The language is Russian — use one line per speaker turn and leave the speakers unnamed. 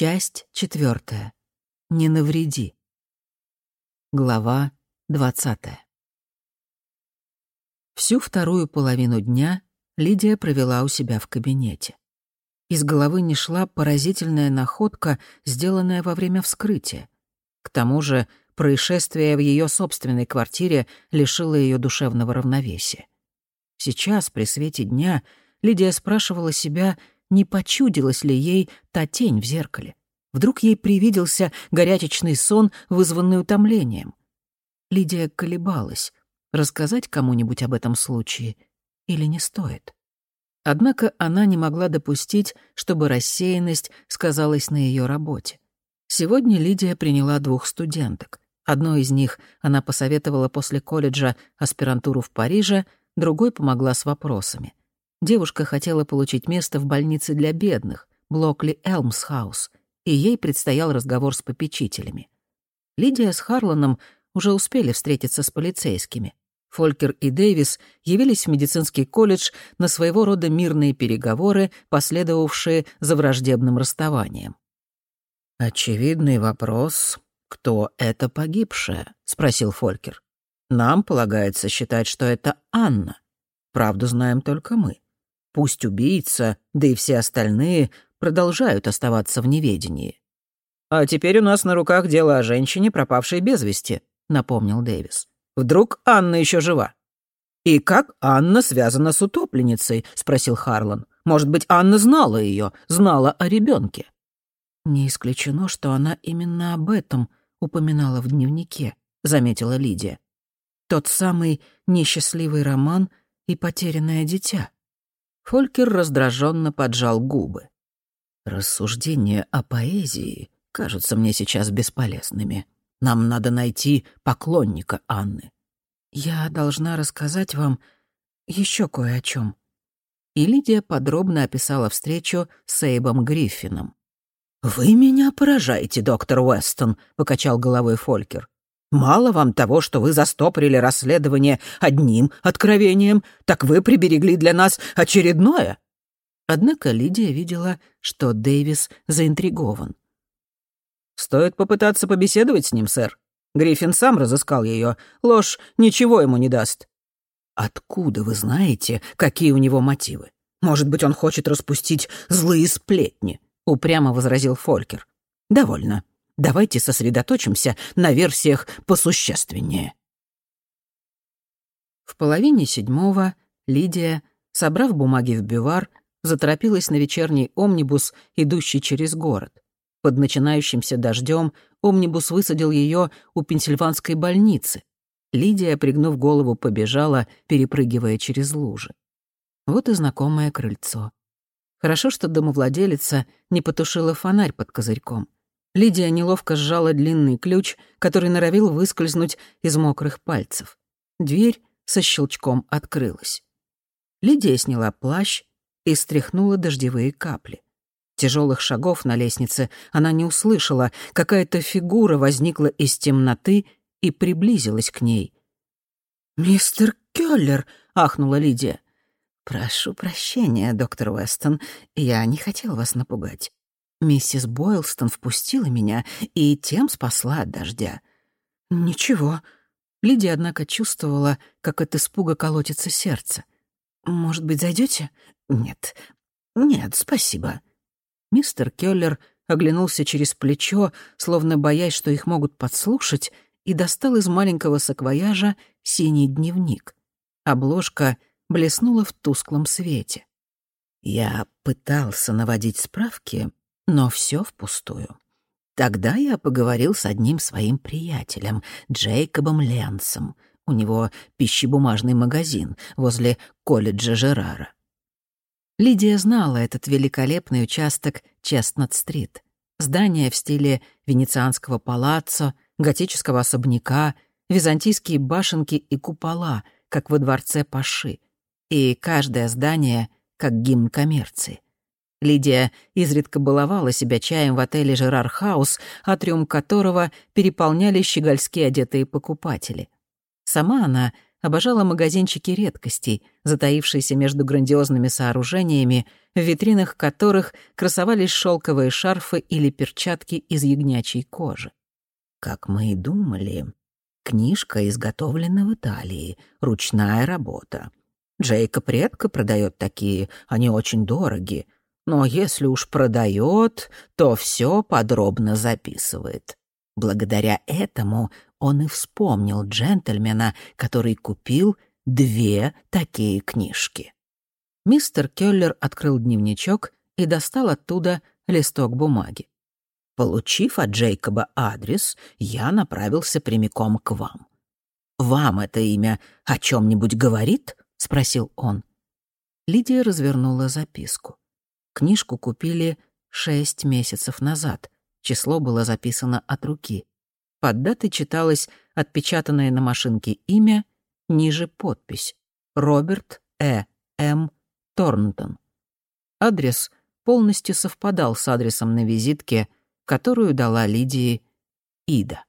Часть четвертая. Не навреди. Глава двадцатая. Всю вторую половину дня Лидия провела у себя в кабинете. Из головы не шла поразительная находка, сделанная во время вскрытия. К тому же происшествие в ее собственной квартире лишило ее душевного равновесия. Сейчас, при свете дня, Лидия спрашивала себя, не почудилась ли ей та тень в зеркале. Вдруг ей привиделся горячечный сон, вызванный утомлением. Лидия колебалась, рассказать кому-нибудь об этом случае или не стоит. Однако она не могла допустить, чтобы рассеянность сказалась на ее работе. Сегодня Лидия приняла двух студенток. Одной из них она посоветовала после колледжа аспирантуру в Париже, другой помогла с вопросами. Девушка хотела получить место в больнице для бедных, Блокли Элмсхаус, и ей предстоял разговор с попечителями. Лидия с Харланом уже успели встретиться с полицейскими. Фолькер и Дэвис явились в медицинский колледж на своего рода мирные переговоры, последовавшие за враждебным расставанием. «Очевидный вопрос, кто это погибшая?» — спросил Фолькер. «Нам полагается считать, что это Анна. Правду знаем только мы. Пусть убийца, да и все остальные продолжают оставаться в неведении». «А теперь у нас на руках дело о женщине, пропавшей без вести», — напомнил Дэвис. Вдруг Анна еще жива?» «И как Анна связана с утопленницей?» — спросил Харлан. «Может быть, Анна знала ее, знала о ребенке?» «Не исключено, что она именно об этом упоминала в дневнике», — заметила Лидия. «Тот самый несчастливый роман и потерянное дитя». Фолькер раздраженно поджал губы. «Рассуждения о поэзии кажутся мне сейчас бесполезными», нам надо найти поклонника Анны. Я должна рассказать вам еще кое о чем. И Лидия подробно описала встречу с Эйбом Гриффином. «Вы меня поражаете, доктор Уэстон», — покачал головой Фолькер. «Мало вам того, что вы застопорили расследование одним откровением, так вы приберегли для нас очередное». Однако Лидия видела, что Дэвис заинтригован. «Стоит попытаться побеседовать с ним, сэр. Гриффин сам разыскал ее. Ложь ничего ему не даст». «Откуда вы знаете, какие у него мотивы? Может быть, он хочет распустить злые сплетни?» — упрямо возразил Фолькер. «Довольно. Давайте сосредоточимся на версиях посущественнее». В половине седьмого Лидия, собрав бумаги в бювар, заторопилась на вечерний омнибус, идущий через город. Под начинающимся дождем омнибус высадил ее у Пенсильванской больницы. Лидия, пригнув голову, побежала, перепрыгивая через лужи. Вот и знакомое крыльцо. Хорошо, что домовладелица не потушила фонарь под козырьком. Лидия неловко сжала длинный ключ, который норовил выскользнуть из мокрых пальцев. Дверь со щелчком открылась. Лидия сняла плащ и стряхнула дождевые капли. Тяжелых шагов на лестнице она не услышала. Какая-то фигура возникла из темноты и приблизилась к ней. «Мистер Келлер!» — ахнула Лидия. «Прошу прощения, доктор Уэстон, я не хотел вас напугать. Миссис Бойлстон впустила меня и тем спасла от дождя». «Ничего». Лидия, однако, чувствовала, как от испуга колотится сердце. «Может быть, зайдете? «Нет, нет, спасибо». Мистер Келлер оглянулся через плечо, словно боясь, что их могут подслушать, и достал из маленького саквояжа синий дневник. Обложка блеснула в тусклом свете. Я пытался наводить справки, но все впустую. Тогда я поговорил с одним своим приятелем, Джейкобом Ленсом. У него пищебумажный магазин возле колледжа Жерара. Лидия знала этот великолепный участок Честнат-стрит. Здание в стиле венецианского палаццо, готического особняка, византийские башенки и купола, как во дворце Паши. И каждое здание как гимн коммерции. Лидия изредка баловала себя чаем в отеле «Жерар Хаус», атриум которого переполняли щегольски одетые покупатели. Сама она обожала магазинчики редкостей, затаившиеся между грандиозными сооружениями, в витринах которых красовались шелковые шарфы или перчатки из ягнячьей кожи. Как мы и думали, книжка изготовлена в Италии, ручная работа. Джейкоб редко продает такие, они очень дороги. Но если уж продает, то все подробно записывает. Благодаря этому он и вспомнил джентльмена, который купил две такие книжки. Мистер Келлер открыл дневничок и достал оттуда листок бумаги. Получив от Джейкоба адрес, я направился прямиком к вам. «Вам это имя о чем-нибудь говорит?» — спросил он. Лидия развернула записку. Книжку купили шесть месяцев назад. Число было записано от руки. Под датой читалось отпечатанное на машинке имя, ниже подпись «Роберт Э. М. Торнтон». Адрес полностью совпадал с адресом на визитке, которую дала Лидии Ида.